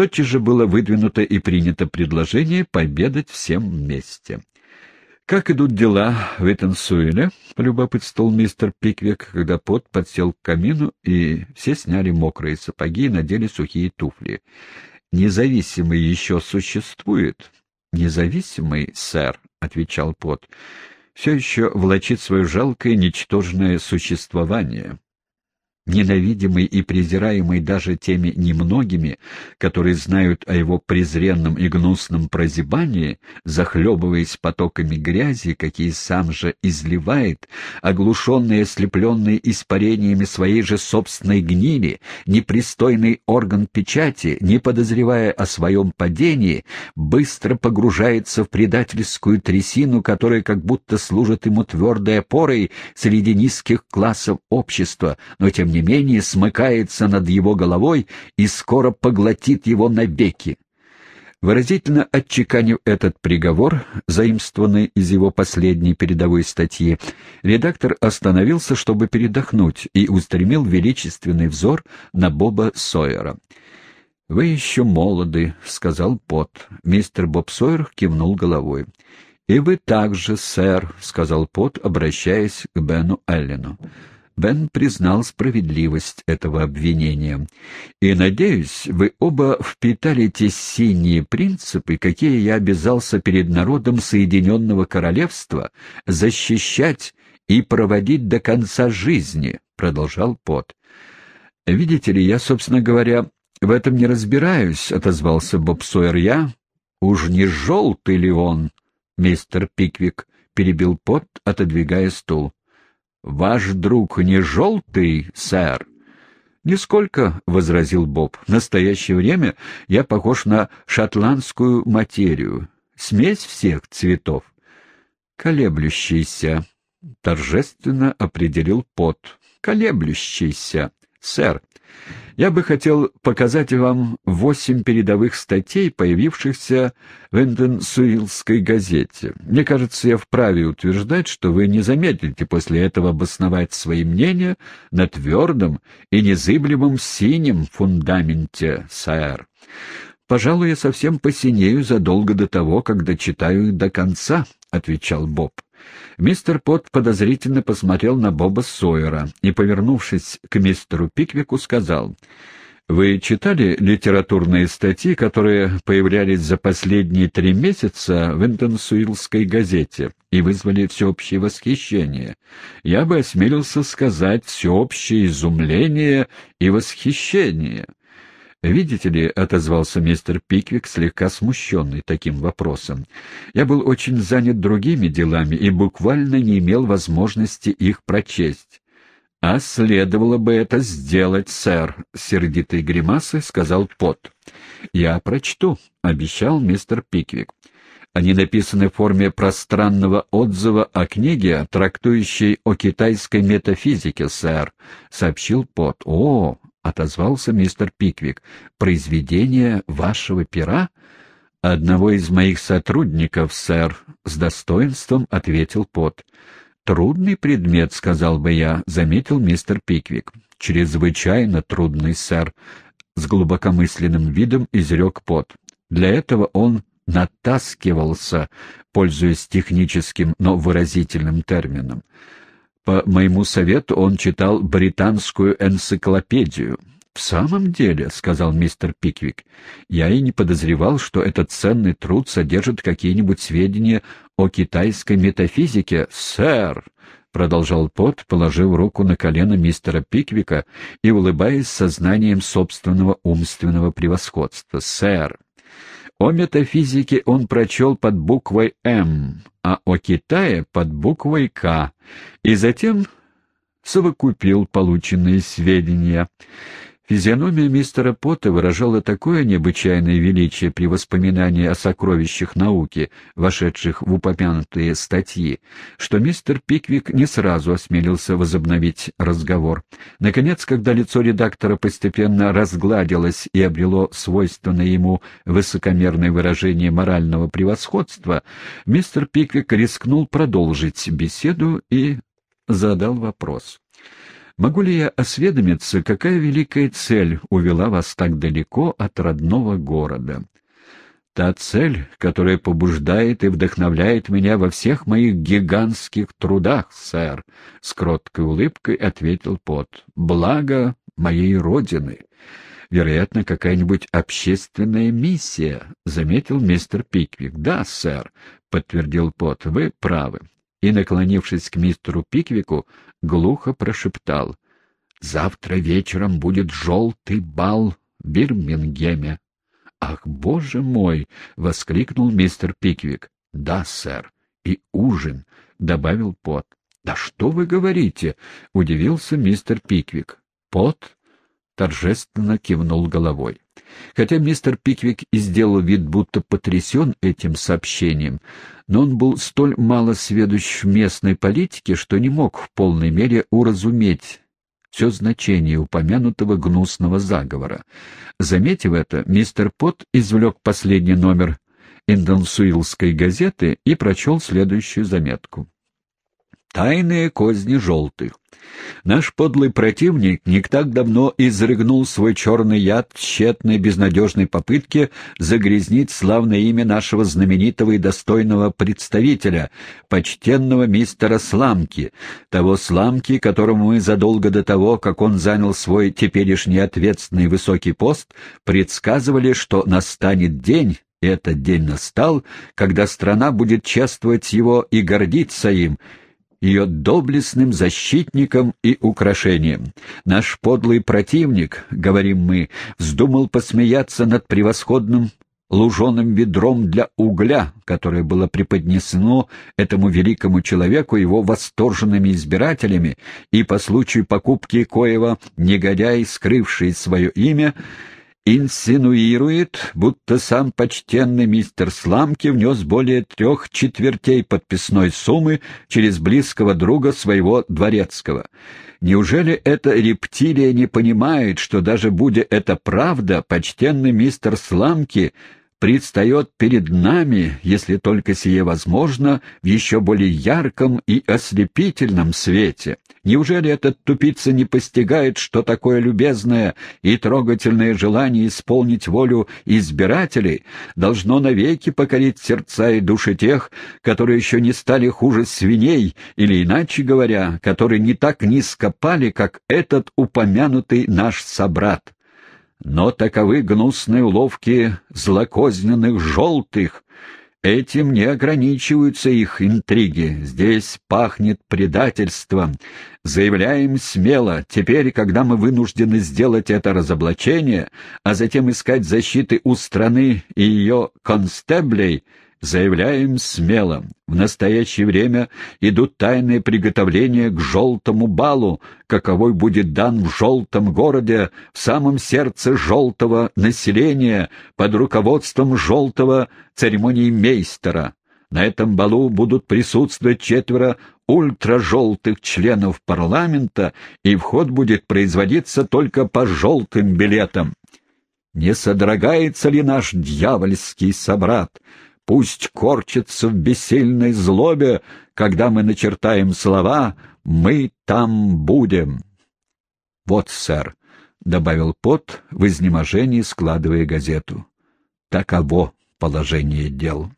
Тотчас же было выдвинуто и принято предложение пообедать всем вместе. «Как идут дела в Этансуэле?» — полюбопытствовал мистер Пиквик, когда пот подсел к камину, и все сняли мокрые сапоги и надели сухие туфли. «Независимый еще существует?» «Независимый, сэр», — отвечал пот, — «все еще влачит свое жалкое, ничтожное существование» ненавидимый и презираемый даже теми немногими, которые знают о его презренном и гнусном прозябании, захлебываясь потоками грязи, какие сам же изливает, оглушенный и ослепленный испарениями своей же собственной гнили, непристойный орган печати, не подозревая о своем падении, быстро погружается в предательскую трясину, которая как будто служит ему твердой опорой среди низких классов общества, но тем не менее смыкается над его головой и скоро поглотит его навеки. Выразительно отчеканив этот приговор, заимствованный из его последней передовой статьи, редактор остановился, чтобы передохнуть, и устремил величественный взор на Боба Сойера. «Вы еще молоды», — сказал Пот. Мистер Боб Сойер кивнул головой. «И вы также, сэр», — сказал Пот, обращаясь к Бену Эллену. Бен признал справедливость этого обвинения. «И, надеюсь, вы оба впитали те синие принципы, какие я обязался перед народом Соединенного Королевства защищать и проводить до конца жизни», — продолжал Пот. «Видите ли, я, собственно говоря, в этом не разбираюсь», — отозвался Боб Сойер. «Я? Уж не желтый ли он?» — мистер Пиквик перебил Пот, отодвигая стул. «Ваш друг не желтый, сэр?» «Нисколько», — возразил Боб. «В настоящее время я похож на шотландскую материю. Смесь всех цветов». «Колеблющийся», — торжественно определил Пот. «Колеблющийся, сэр. Я бы хотел показать вам восемь передовых статей, появившихся в Энденсуилской газете. Мне кажется, я вправе утверждать, что вы не замедлите после этого обосновать свои мнения на твердом и незыблемом синем фундаменте, сэр. Пожалуй, я совсем посинею задолго до того, когда читаю их до конца, — отвечал Боб. Мистер Пот подозрительно посмотрел на Боба Сойера и, повернувшись к мистеру Пиквику, сказал, «Вы читали литературные статьи, которые появлялись за последние три месяца в Интенсуилской газете и вызвали всеобщее восхищение? Я бы осмелился сказать всеобщее изумление и восхищение». «Видите ли», — отозвался мистер Пиквик, слегка смущенный таким вопросом, — «я был очень занят другими делами и буквально не имел возможности их прочесть». «А следовало бы это сделать, сэр», — сердитой гримасой сказал Пот. «Я прочту», — обещал мистер Пиквик. Они написаны в форме пространного отзыва о книге, трактующей о китайской метафизике, сэр», — сообщил Пот. «О, — отозвался мистер Пиквик. «Произведение вашего пера?» «Одного из моих сотрудников, сэр», — с достоинством ответил Пот. «Трудный предмет», — сказал бы я, — заметил мистер Пиквик. «Чрезвычайно трудный, сэр», — с глубокомысленным видом изрек Пот. «Для этого он натаскивался, пользуясь техническим, но выразительным термином. По моему совету он читал британскую энциклопедию. «В самом деле», — сказал мистер Пиквик, — «я и не подозревал, что этот ценный труд содержит какие-нибудь сведения о китайской метафизике, сэр», — продолжал Пот, положив руку на колено мистера Пиквика и улыбаясь сознанием собственного умственного превосходства. «Сэр, о метафизике он прочел под буквой «М», а о Китае под буквой «К», и затем совокупил полученные сведения. Физиономия мистера Пота выражала такое необычайное величие при воспоминании о сокровищах науки, вошедших в упомянутые статьи, что мистер Пиквик не сразу осмелился возобновить разговор. Наконец, когда лицо редактора постепенно разгладилось и обрело свойственное ему высокомерное выражение морального превосходства, мистер Пиквик рискнул продолжить беседу и задал вопрос. Могу ли я осведомиться, какая великая цель увела вас так далеко от родного города? Та цель, которая побуждает и вдохновляет меня во всех моих гигантских трудах, сэр, — с кроткой улыбкой ответил Пот. — Благо моей родины. Вероятно, какая-нибудь общественная миссия, — заметил мистер Пиквик. — Да, сэр, — подтвердил Пот, — вы правы. И, наклонившись к мистеру Пиквику, глухо прошептал. — Завтра вечером будет желтый бал в Бирмингеме. «Ах, боже мой!» — воскликнул мистер Пиквик. «Да, сэр. И ужин», — добавил Пот. «Да что вы говорите?» — удивился мистер Пиквик. Пот торжественно кивнул головой. Хотя мистер Пиквик и сделал вид, будто потрясен этим сообщением, но он был столь мало сведущ в местной политике, что не мог в полной мере уразуметь все значение упомянутого гнусного заговора. Заметив это, мистер Пот извлек последний номер Индонсуилской газеты и прочел следующую заметку. Тайные козни желтых. Наш подлый противник не так давно изрыгнул свой черный яд в тщетной безнадежной попытке загрязнить славное имя нашего знаменитого и достойного представителя, почтенного мистера Сламки, того Сламки, которому мы задолго до того, как он занял свой теперешний ответственный высокий пост, предсказывали, что настанет день, и этот день настал, когда страна будет чествовать его и гордиться им, ее доблестным защитником и украшением. Наш подлый противник, говорим мы, вздумал посмеяться над превосходным луженым ведром для угля, которое было преподнесено этому великому человеку его восторженными избирателями, и по случаю покупки коего негодяй, скрывший свое имя, инсинуирует, будто сам почтенный мистер Сламки внес более трех четвертей подписной суммы через близкого друга своего дворецкого. Неужели эта рептилия не понимает, что даже будя это правда, почтенный мистер Сламки предстает перед нами, если только сие возможно, в еще более ярком и ослепительном свете. Неужели этот тупица не постигает, что такое любезное и трогательное желание исполнить волю избирателей должно навеки покорить сердца и души тех, которые еще не стали хуже свиней, или, иначе говоря, которые не так низко пали, как этот упомянутый наш собрат? Но таковы гнусные уловки злокозненных желтых. Этим не ограничиваются их интриги. Здесь пахнет предательством. Заявляем смело, теперь, когда мы вынуждены сделать это разоблачение, а затем искать защиты у страны и ее констеблей — Заявляем смело, в настоящее время идут тайные приготовления к желтому балу, каковой будет дан в желтом городе, в самом сердце желтого населения, под руководством желтого церемонии мейстера. На этом балу будут присутствовать четверо ультражелтых членов парламента, и вход будет производиться только по желтым билетам. Не содрогается ли наш дьявольский собрат? Пусть корчится в бессильной злобе, когда мы начертаем слова «Мы там будем». «Вот, сэр», — добавил Пот в изнеможении, складывая газету. «Таково положение дел».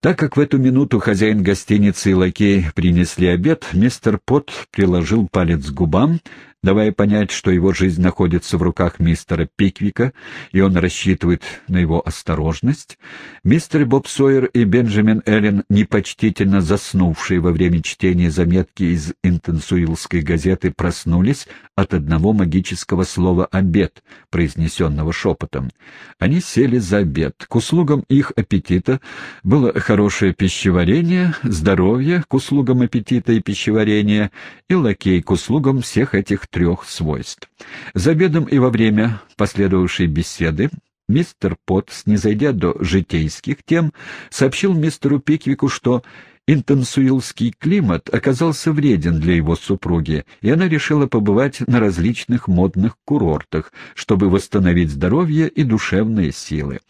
Так как в эту минуту хозяин гостиницы и лакей принесли обед, мистер Пот приложил палец к губам, давая понять, что его жизнь находится в руках мистера Пиквика, и он рассчитывает на его осторожность, мистер Боб Сойер и Бенджамин Эллен, непочтительно заснувшие во время чтения заметки из интенсуилской газеты, проснулись от одного магического слова «обед», произнесенного шепотом. Они сели за обед. К услугам их аппетита было хорошее пищеварение, здоровье к услугам аппетита и пищеварения, и лакей к услугам всех этих трех свойств. За обедом и во время последовавшей беседы мистер Потт, снизойдя до житейских тем, сообщил мистеру Пиквику, что Интенсуилский климат оказался вреден для его супруги, и она решила побывать на различных модных курортах, чтобы восстановить здоровье и душевные силы.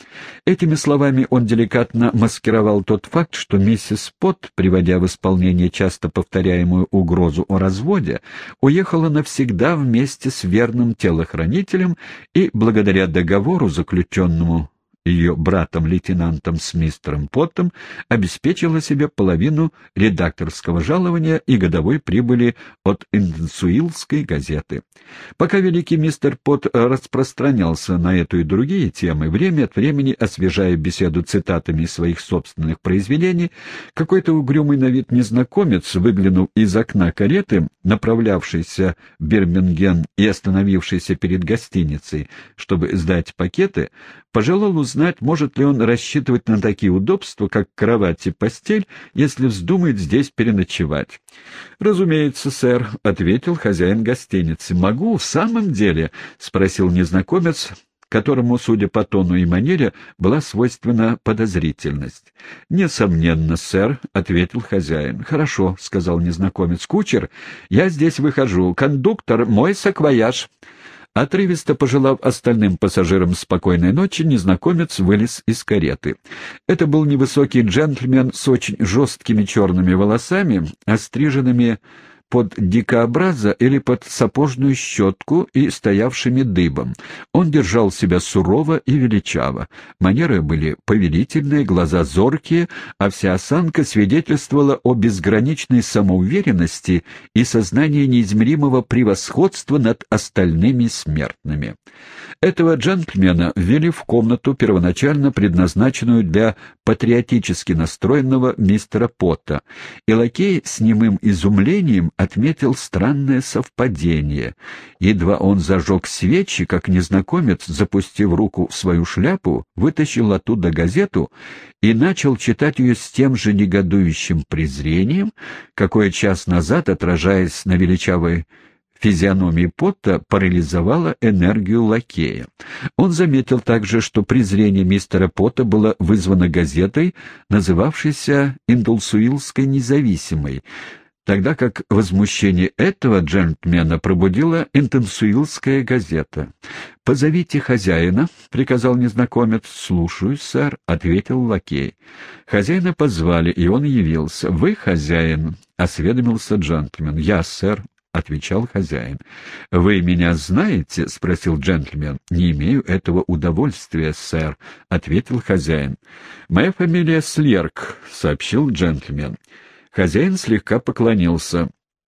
Этими словами он деликатно маскировал тот факт, что миссис Пот, приводя в исполнение часто повторяемую угрозу о разводе, уехала навсегда вместе с верным телохранителем и, благодаря договору, заключенному ее братом-лейтенантом с мистером Поттом, обеспечила себе половину редакторского жалования и годовой прибыли от Инденсуилской газеты. Пока великий мистер Пот распространялся на эту и другие темы, время от времени освежая беседу цитатами своих собственных произведений, какой-то угрюмый на вид незнакомец, выглянув из окна кареты, направлявшийся в Бирминген и остановившийся перед гостиницей, чтобы сдать пакеты, пожелал узнать, может ли он рассчитывать на такие удобства, как кровать и постель, если вздумает здесь переночевать. — Разумеется, сэр, — ответил хозяин гостиницы. — Могу, в самом деле? — спросил незнакомец, которому, судя по тону и манере, была свойственна подозрительность. — Несомненно, сэр, — ответил хозяин. — Хорошо, — сказал незнакомец. — Кучер, я здесь выхожу. Кондуктор, мой саквояж. Отрывисто пожелав остальным пассажирам спокойной ночи, незнакомец вылез из кареты. Это был невысокий джентльмен с очень жесткими черными волосами, остриженными под дикообраза или под сапожную щетку и стоявшими дыбом. Он держал себя сурово и величаво. Манеры были повелительные, глаза зоркие, а вся осанка свидетельствовала о безграничной самоуверенности и сознании неизмеримого превосходства над остальными смертными. Этого джентльмена ввели в комнату, первоначально предназначенную для патриотически настроенного мистера Потта, и лакей с немым изумлением отметил странное совпадение. Едва он зажег свечи, как незнакомец, запустив руку в свою шляпу, вытащил оттуда газету и начал читать ее с тем же негодующим презрением, какое час назад, отражаясь на величавой физиономии Потта парализовала энергию лакея. Он заметил также, что презрение мистера Потта было вызвано газетой, называвшейся «Индулсуилской независимой», тогда как возмущение этого джентльмена пробудила интенсуилская газета. «Позовите хозяина», — приказал незнакомец. «Слушаюсь, сэр», — ответил лакей. Хозяина позвали, и он явился. «Вы хозяин?» — осведомился джентльмен. «Я, сэр», — отвечал хозяин. — Вы меня знаете? — спросил джентльмен. — Не имею этого удовольствия, сэр, — ответил хозяин. — Моя фамилия Слерк, — сообщил джентльмен. Хозяин слегка поклонился.